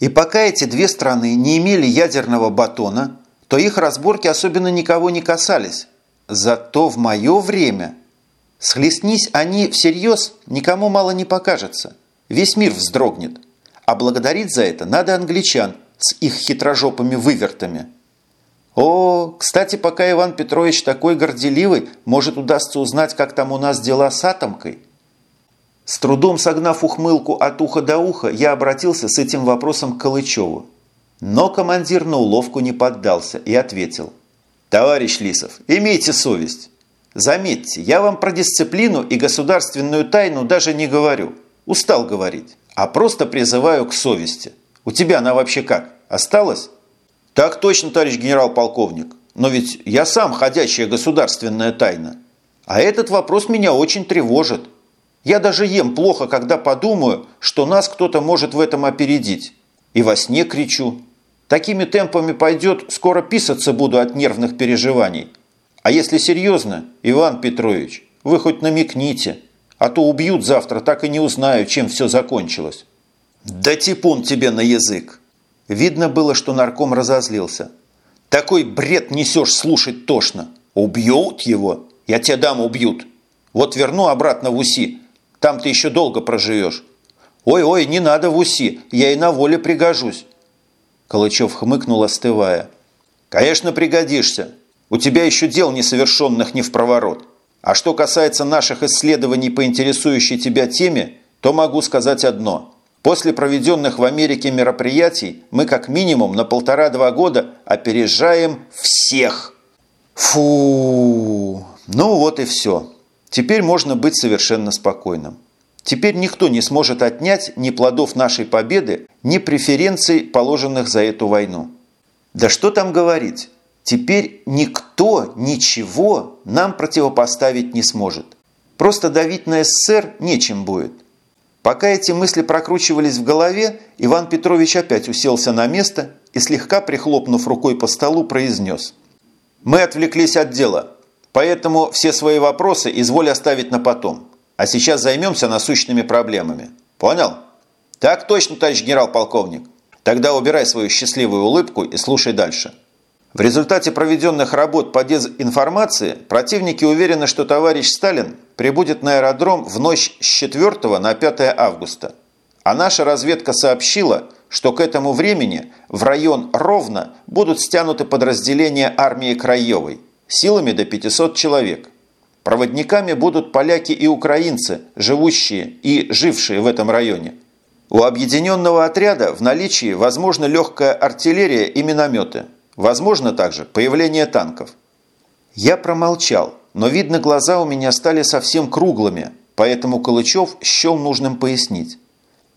И пока эти две страны не имели ядерного батона, то их разборки особенно никого не касались. Зато в мое время схлестнись они всерьез, никому мало не покажется. Весь мир вздрогнет. А благодарить за это надо англичан с их хитрожопыми вывертами. О, кстати, пока Иван Петрович такой горделивый, может удастся узнать, как там у нас дела с атомкой. С трудом согнав ухмылку от уха до уха, я обратился с этим вопросом к Калычеву. Но командир на уловку не поддался и ответил. «Товарищ Лисов, имейте совесть. Заметьте, я вам про дисциплину и государственную тайну даже не говорю. Устал говорить, а просто призываю к совести. У тебя она вообще как? Осталась?» «Так точно, товарищ генерал-полковник. Но ведь я сам ходячая государственная тайна. А этот вопрос меня очень тревожит. Я даже ем плохо, когда подумаю, что нас кто-то может в этом опередить. И во сне кричу. Такими темпами пойдет, скоро писаться буду от нервных переживаний. А если серьезно, Иван Петрович, вы хоть намекните, а то убьют завтра, так и не узнаю, чем все закончилось. Да типун тебе на язык. Видно было, что нарком разозлился. Такой бред несешь слушать тошно. Убьют его? Я тебя дам убьют. Вот верну обратно в УСИ. Там ты еще долго проживешь. Ой-ой, не надо в УСИ, я и на воле пригожусь. Калычев хмыкнул, остывая. «Конечно, пригодишься. У тебя еще дел несовершенных не в проворот. А что касается наших исследований по интересующей тебя теме, то могу сказать одно. После проведенных в Америке мероприятий мы как минимум на полтора-два года опережаем всех». «Фу! Ну вот и все. Теперь можно быть совершенно спокойным». Теперь никто не сможет отнять ни плодов нашей победы, ни преференций, положенных за эту войну. Да что там говорить, теперь никто ничего нам противопоставить не сможет. Просто давить на СССР нечем будет. Пока эти мысли прокручивались в голове, Иван Петрович опять уселся на место и, слегка прихлопнув рукой по столу, произнес. «Мы отвлеклись от дела, поэтому все свои вопросы изволь оставить на потом. А сейчас займемся насущными проблемами. Понял? Так точно, товарищ генерал-полковник. Тогда убирай свою счастливую улыбку и слушай дальше. В результате проведенных работ по дезинформации противники уверены, что товарищ Сталин прибудет на аэродром в ночь с 4 на 5 августа. А наша разведка сообщила, что к этому времени в район Ровно будут стянуты подразделения армии Краевой силами до 500 человек – Проводниками будут поляки и украинцы, живущие и жившие в этом районе. У объединенного отряда в наличии возможна легкая артиллерия и минометы. Возможно также появление танков. Я промолчал, но, видно, глаза у меня стали совсем круглыми, поэтому Калычев счел нужным пояснить.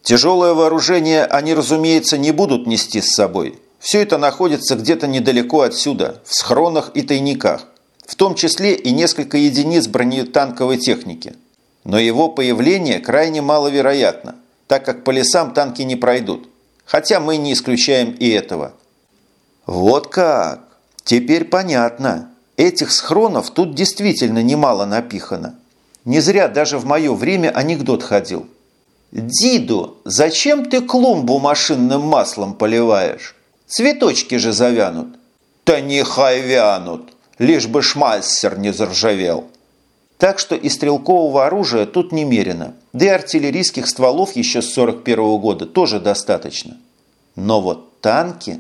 Тяжелое вооружение они, разумеется, не будут нести с собой. Все это находится где-то недалеко отсюда, в схронах и тайниках в том числе и несколько единиц бронетанковой техники. Но его появление крайне маловероятно, так как по лесам танки не пройдут, хотя мы не исключаем и этого. Вот как! Теперь понятно. Этих схронов тут действительно немало напихано. Не зря даже в мое время анекдот ходил. «Диду, зачем ты клумбу машинным маслом поливаешь? Цветочки же завянут». «Да нехай вянут!» лишь бы шмальсер не заржавел. Так что и стрелкового оружия тут немерено, да и артиллерийских стволов еще с 41 -го года тоже достаточно. Но вот танки...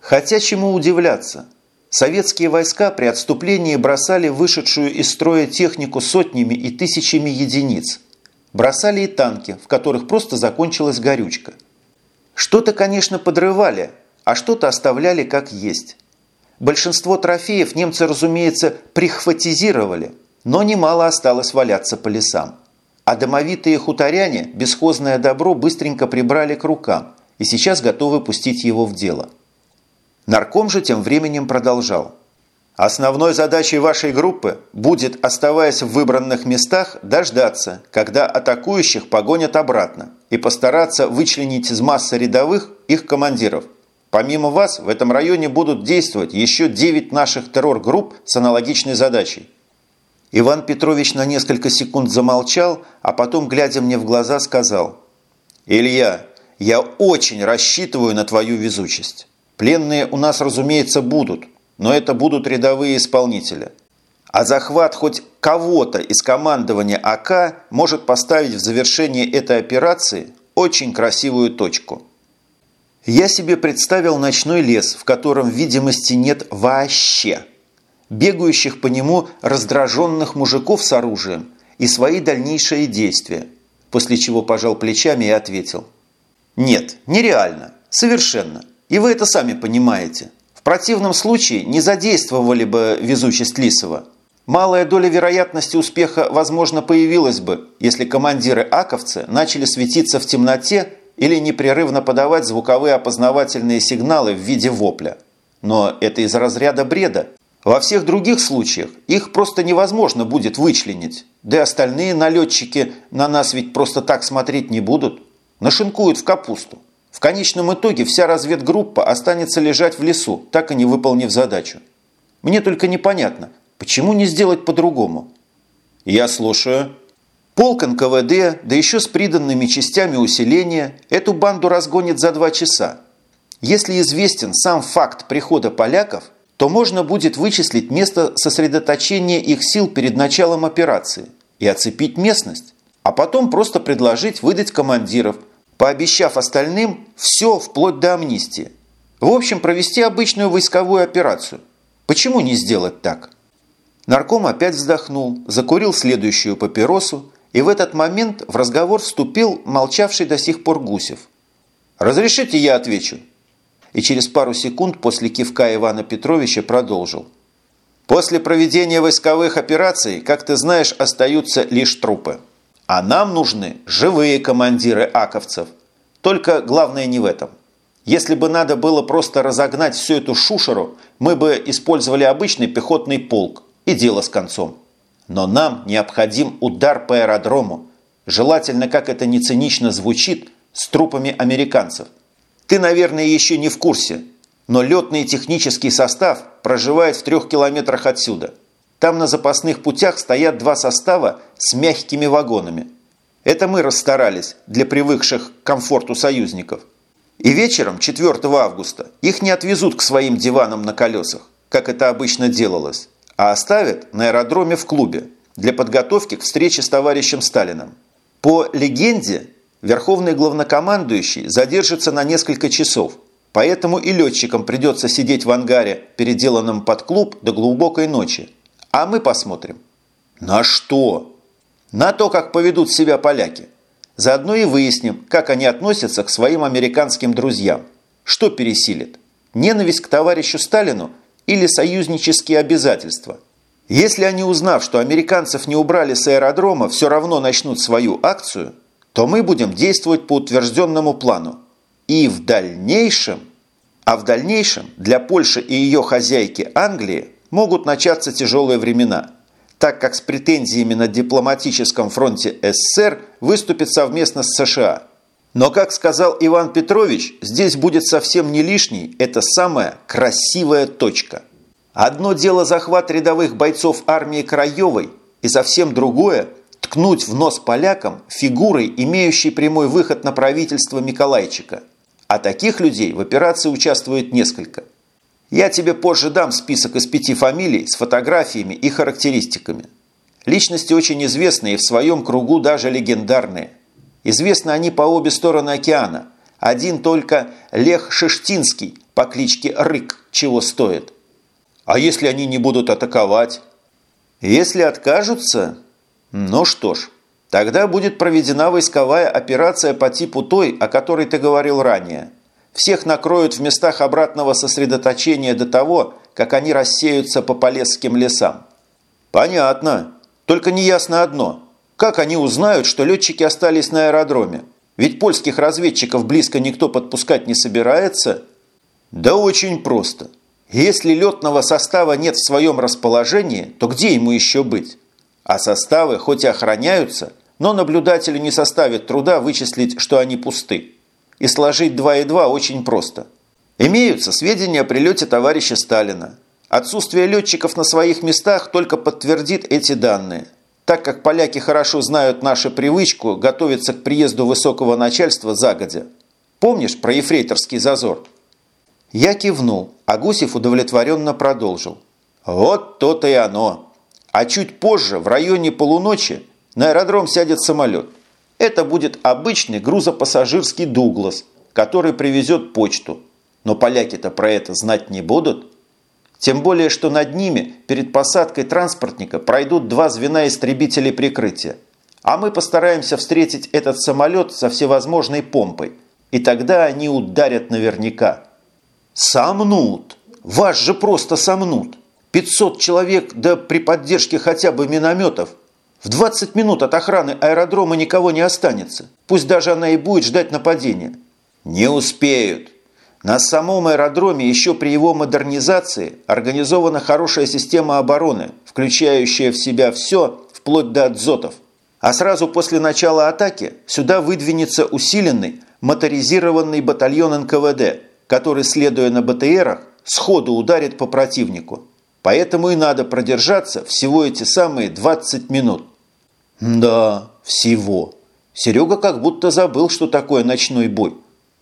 Хотя чему удивляться? Советские войска при отступлении бросали вышедшую из строя технику сотнями и тысячами единиц. Бросали и танки, в которых просто закончилась горючка. Что-то, конечно, подрывали, а что-то оставляли как есть. Большинство трофеев немцы, разумеется, прихватизировали, но немало осталось валяться по лесам. А домовитые хуторяне бесхозное добро быстренько прибрали к рукам и сейчас готовы пустить его в дело. Нарком же тем временем продолжал. Основной задачей вашей группы будет, оставаясь в выбранных местах, дождаться, когда атакующих погонят обратно и постараться вычленить из массы рядовых их командиров, Помимо вас, в этом районе будут действовать еще 9 наших террор-групп с аналогичной задачей. Иван Петрович на несколько секунд замолчал, а потом, глядя мне в глаза, сказал «Илья, Я очень рассчитываю на твою везучесть. Пленные у нас, разумеется, будут, но это будут рядовые исполнители. А захват хоть кого-то из командования АК может поставить в завершение этой операции очень красивую точку. Я себе представил ночной лес, в котором видимости нет вообще. Бегающих по нему раздраженных мужиков с оружием и свои дальнейшие действия, после чего пожал плечами и ответил. Нет, нереально, совершенно. И вы это сами понимаете. В противном случае не задействовали бы везучесть Лисова. Малая доля вероятности успеха, возможно, появилась бы, если командиры аковцы начали светиться в темноте или непрерывно подавать звуковые опознавательные сигналы в виде вопля. Но это из разряда бреда. Во всех других случаях их просто невозможно будет вычленить. Да и остальные налетчики на нас ведь просто так смотреть не будут. Нашинкуют в капусту. В конечном итоге вся разведгруппа останется лежать в лесу, так и не выполнив задачу. Мне только непонятно, почему не сделать по-другому? Я слушаю. Полк НКВД, да еще с приданными частями усиления, эту банду разгонит за два часа. Если известен сам факт прихода поляков, то можно будет вычислить место сосредоточения их сил перед началом операции и оцепить местность, а потом просто предложить выдать командиров, пообещав остальным все вплоть до амнистии. В общем, провести обычную войсковую операцию. Почему не сделать так? Нарком опять вздохнул, закурил следующую папиросу и в этот момент в разговор вступил молчавший до сих пор Гусев. «Разрешите, я отвечу?» И через пару секунд после кивка Ивана Петровича продолжил. «После проведения войсковых операций, как ты знаешь, остаются лишь трупы. А нам нужны живые командиры аковцев. Только главное не в этом. Если бы надо было просто разогнать всю эту шушеру, мы бы использовали обычный пехотный полк, и дело с концом. Но нам необходим удар по аэродрому, желательно, как это не цинично звучит, с трупами американцев. Ты, наверное, еще не в курсе, но летный технический состав проживает в трех километрах отсюда. Там на запасных путях стоят два состава с мягкими вагонами. Это мы расстарались для привыкших к комфорту союзников. И вечером 4 августа их не отвезут к своим диванам на колесах, как это обычно делалось а оставят на аэродроме в клубе для подготовки к встрече с товарищем Сталиным. По легенде, верховный главнокомандующий задержится на несколько часов, поэтому и летчикам придется сидеть в ангаре, переделанном под клуб до глубокой ночи. А мы посмотрим. На что? На то, как поведут себя поляки. Заодно и выясним, как они относятся к своим американским друзьям. Что пересилит? Ненависть к товарищу Сталину – или союзнические обязательства. Если они, узнав, что американцев не убрали с аэродрома, все равно начнут свою акцию, то мы будем действовать по утвержденному плану. И в дальнейшем, а в дальнейшем для Польши и ее хозяйки Англии могут начаться тяжелые времена, так как с претензиями на дипломатическом фронте СССР выступит совместно с США – но, как сказал Иван Петрович, здесь будет совсем не лишней эта самая красивая точка. Одно дело захват рядовых бойцов армии Краевой, и совсем другое – ткнуть в нос полякам фигурой, имеющей прямой выход на правительство Миколайчика. А таких людей в операции участвует несколько. Я тебе позже дам список из пяти фамилий с фотографиями и характеристиками. Личности очень известные и в своем кругу даже легендарные – Известны они по обе стороны океана. Один только Лех Шештинский по кличке Рык чего стоит. А если они не будут атаковать? Если откажутся? Ну что ж, тогда будет проведена войсковая операция по типу той, о которой ты говорил ранее. Всех накроют в местах обратного сосредоточения до того, как они рассеются по полесским лесам. Понятно. Только неясно одно – как они узнают, что летчики остались на аэродроме? Ведь польских разведчиков близко никто подпускать не собирается. Да очень просто. Если летного состава нет в своем расположении, то где ему еще быть? А составы хоть и охраняются, но наблюдателю не составит труда вычислить, что они пусты. И сложить 2 и 2 очень просто. Имеются сведения о прилете товарища Сталина. Отсутствие летчиков на своих местах только подтвердит эти данные. Так как поляки хорошо знают нашу привычку готовиться к приезду высокого начальства загодя. Помнишь про ефрейторский зазор? Я кивнул, а Гусев удовлетворенно продолжил. Вот то-то и оно. А чуть позже, в районе полуночи, на аэродром сядет самолет. Это будет обычный грузопассажирский «Дуглас», который привезет почту. Но поляки-то про это знать не будут. Тем более, что над ними перед посадкой транспортника пройдут два звена истребителей прикрытия. А мы постараемся встретить этот самолет со всевозможной помпой. И тогда они ударят наверняка. Сомнут! Вас же просто сомнут! 500 человек, да при поддержке хотя бы минометов. В 20 минут от охраны аэродрома никого не останется. Пусть даже она и будет ждать нападения. Не успеют. На самом аэродроме еще при его модернизации организована хорошая система обороны, включающая в себя все, вплоть до отзотов. А сразу после начала атаки сюда выдвинется усиленный моторизированный батальон НКВД, который, следуя на БТРах, сходу ударит по противнику. Поэтому и надо продержаться всего эти самые 20 минут. Да, всего. Серега как будто забыл, что такое ночной бой.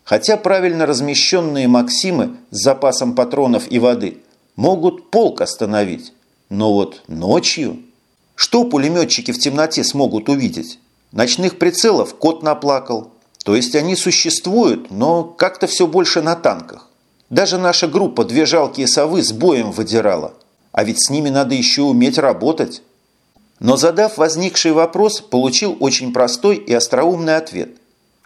Хотя правильно размещенные «Максимы» с запасом патронов и воды могут полк остановить. Но вот ночью... Что пулеметчики в темноте смогут увидеть? Ночных прицелов кот наплакал. То есть они существуют, но как-то все больше на танках. Даже наша группа «Две жалкие совы» с боем выдирала. А ведь с ними надо еще уметь работать. Но задав возникший вопрос, получил очень простой и остроумный ответ –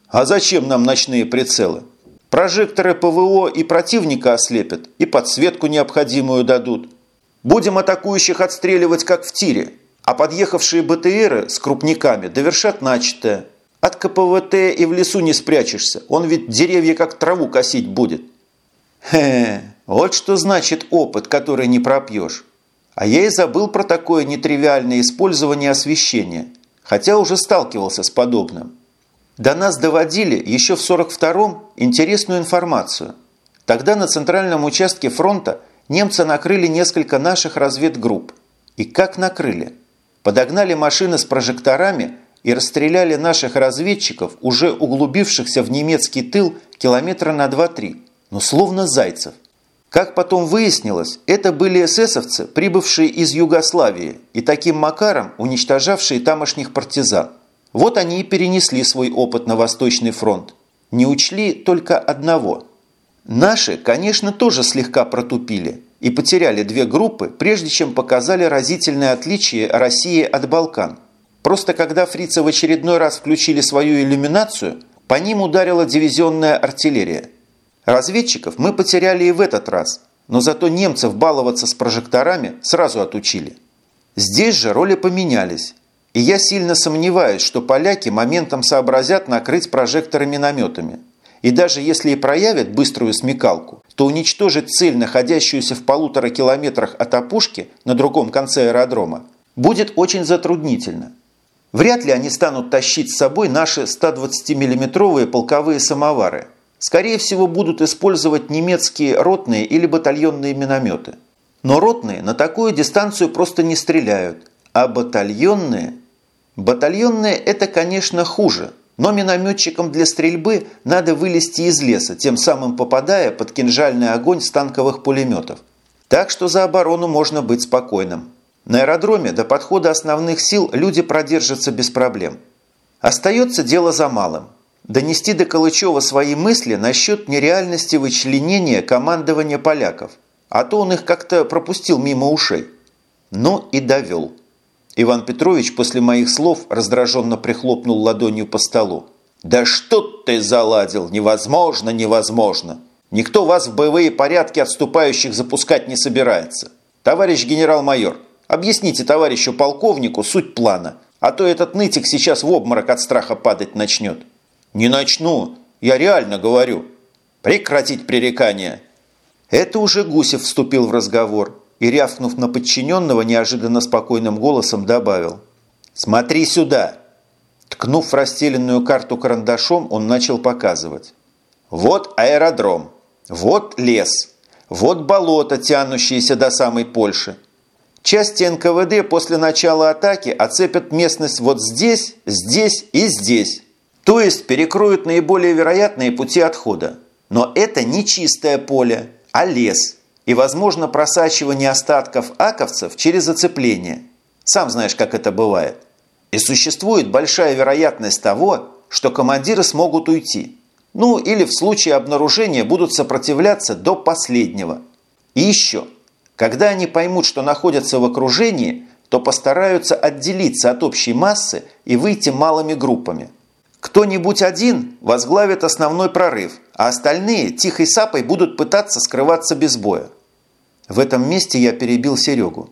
а зачем нам ночные прицелы? Прожекторы ПВО и противника ослепят, и подсветку необходимую дадут. Будем атакующих отстреливать, как в тире, а подъехавшие БТРы с крупниками довершат начатое. От КПВТ и в лесу не спрячешься, он ведь деревья как траву косить будет. Хе, вот что значит опыт, который не пропьешь. А я и забыл про такое нетривиальное использование освещения, хотя уже сталкивался с подобным. До нас доводили еще в 42-м интересную информацию. Тогда на центральном участке фронта немцы накрыли несколько наших разведгрупп. И как накрыли? Подогнали машины с прожекторами и расстреляли наших разведчиков, уже углубившихся в немецкий тыл километра на 2-3, но словно зайцев. Как потом выяснилось, это были эсэсовцы, прибывшие из Югославии и таким макаром уничтожавшие тамошних партизан. Вот они и перенесли свой опыт на Восточный фронт. Не учли только одного. Наши, конечно, тоже слегка протупили и потеряли две группы, прежде чем показали разительное отличие России от Балкан. Просто когда фрицы в очередной раз включили свою иллюминацию, по ним ударила дивизионная артиллерия. Разведчиков мы потеряли и в этот раз, но зато немцев баловаться с прожекторами сразу отучили. Здесь же роли поменялись. И я сильно сомневаюсь, что поляки моментом сообразят накрыть прожекторы минометами. И даже если и проявят быструю смекалку, то уничтожить цель, находящуюся в полутора километрах от опушки на другом конце аэродрома, будет очень затруднительно. Вряд ли они станут тащить с собой наши 120-миллиметровые полковые самовары. Скорее всего, будут использовать немецкие ротные или батальонные минометы. Но ротные на такую дистанцию просто не стреляют, а батальонные – Батальонные – это, конечно, хуже, но минометчикам для стрельбы надо вылезти из леса, тем самым попадая под кинжальный огонь с танковых пулеметов. Так что за оборону можно быть спокойным. На аэродроме до подхода основных сил люди продержатся без проблем. Остается дело за малым. Донести до Калычева свои мысли насчет нереальности вычленения командования поляков, а то он их как-то пропустил мимо ушей. Ну и довел. Иван Петрович после моих слов раздраженно прихлопнул ладонью по столу. «Да что ты заладил? Невозможно, невозможно! Никто вас в боевые порядки отступающих запускать не собирается. Товарищ генерал-майор, объясните товарищу полковнику суть плана, а то этот нытик сейчас в обморок от страха падать начнет». «Не начну, я реально говорю. Прекратить пререкание». Это уже Гусев вступил в разговор и, рявкнув на подчиненного, неожиданно спокойным голосом добавил «Смотри сюда!» Ткнув расстеленную карту карандашом, он начал показывать. «Вот аэродром, вот лес, вот болото, тянущееся до самой Польши. Части НКВД после начала атаки оцепят местность вот здесь, здесь и здесь. То есть перекроют наиболее вероятные пути отхода. Но это не чистое поле, а лес. И, возможно, просачивание остатков аковцев через зацепление. Сам знаешь, как это бывает. И существует большая вероятность того, что командиры смогут уйти. Ну, или в случае обнаружения будут сопротивляться до последнего. И еще, когда они поймут, что находятся в окружении, то постараются отделиться от общей массы и выйти малыми группами. Кто-нибудь один возглавит основной прорыв, а остальные тихой сапой будут пытаться скрываться без боя. В этом месте я перебил Серегу.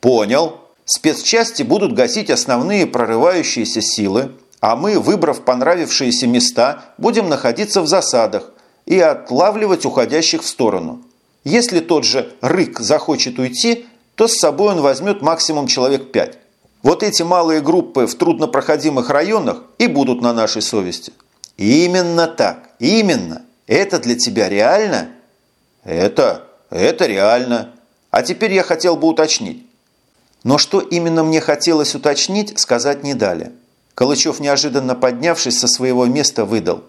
«Понял. Спецчасти будут гасить основные прорывающиеся силы, а мы, выбрав понравившиеся места, будем находиться в засадах и отлавливать уходящих в сторону. Если тот же Рык захочет уйти, то с собой он возьмет максимум человек пять. Вот эти малые группы в труднопроходимых районах и будут на нашей совести. Именно так, именно. Это для тебя реально? Это, это реально. А теперь я хотел бы уточнить. Но что именно мне хотелось уточнить, сказать не дали. Калычев, неожиданно поднявшись со своего места, выдал.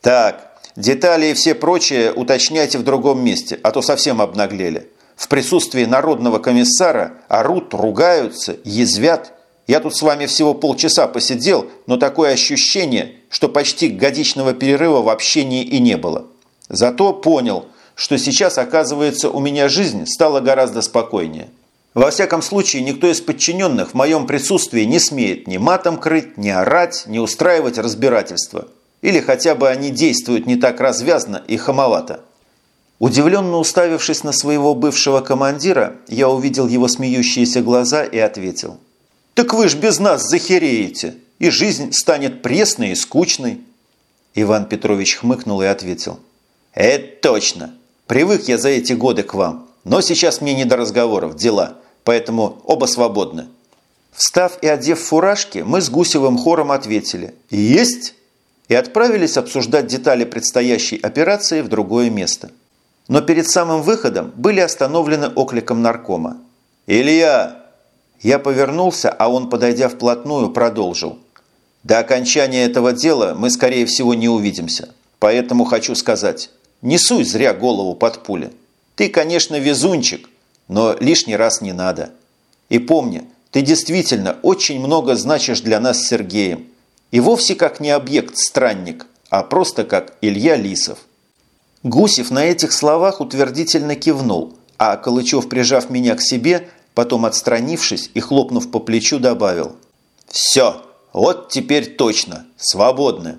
«Так, детали и все прочее уточняйте в другом месте, а то совсем обнаглели в присутствии народного комиссара орут, ругаются, язвят. Я тут с вами всего полчаса посидел, но такое ощущение, что почти годичного перерыва в общении и не было. Зато понял, что сейчас, оказывается, у меня жизнь стала гораздо спокойнее. Во всяком случае, никто из подчиненных в моем присутствии не смеет ни матом крыть, ни орать, ни устраивать разбирательства. Или хотя бы они действуют не так развязно и хамовато. Удивленно уставившись на своего бывшего командира, я увидел его смеющиеся глаза и ответил. «Так вы ж без нас захереете, и жизнь станет пресной и скучной». Иван Петрович хмыкнул и ответил. «Это точно. Привык я за эти годы к вам, но сейчас мне не до разговоров, дела, поэтому оба свободны». Встав и одев фуражки, мы с Гусевым хором ответили «Есть!» и отправились обсуждать детали предстоящей операции в другое место но перед самым выходом были остановлены окликом наркома. «Илья!» Я повернулся, а он, подойдя вплотную, продолжил. «До окончания этого дела мы, скорее всего, не увидимся. Поэтому хочу сказать, не суй зря голову под пули. Ты, конечно, везунчик, но лишний раз не надо. И помни, ты действительно очень много значишь для нас с Сергеем. И вовсе как не объект-странник, а просто как Илья Лисов. Гусев на этих словах утвердительно кивнул, а Калычев, прижав меня к себе, потом отстранившись и хлопнув по плечу, добавил. «Все, вот теперь точно, свободны.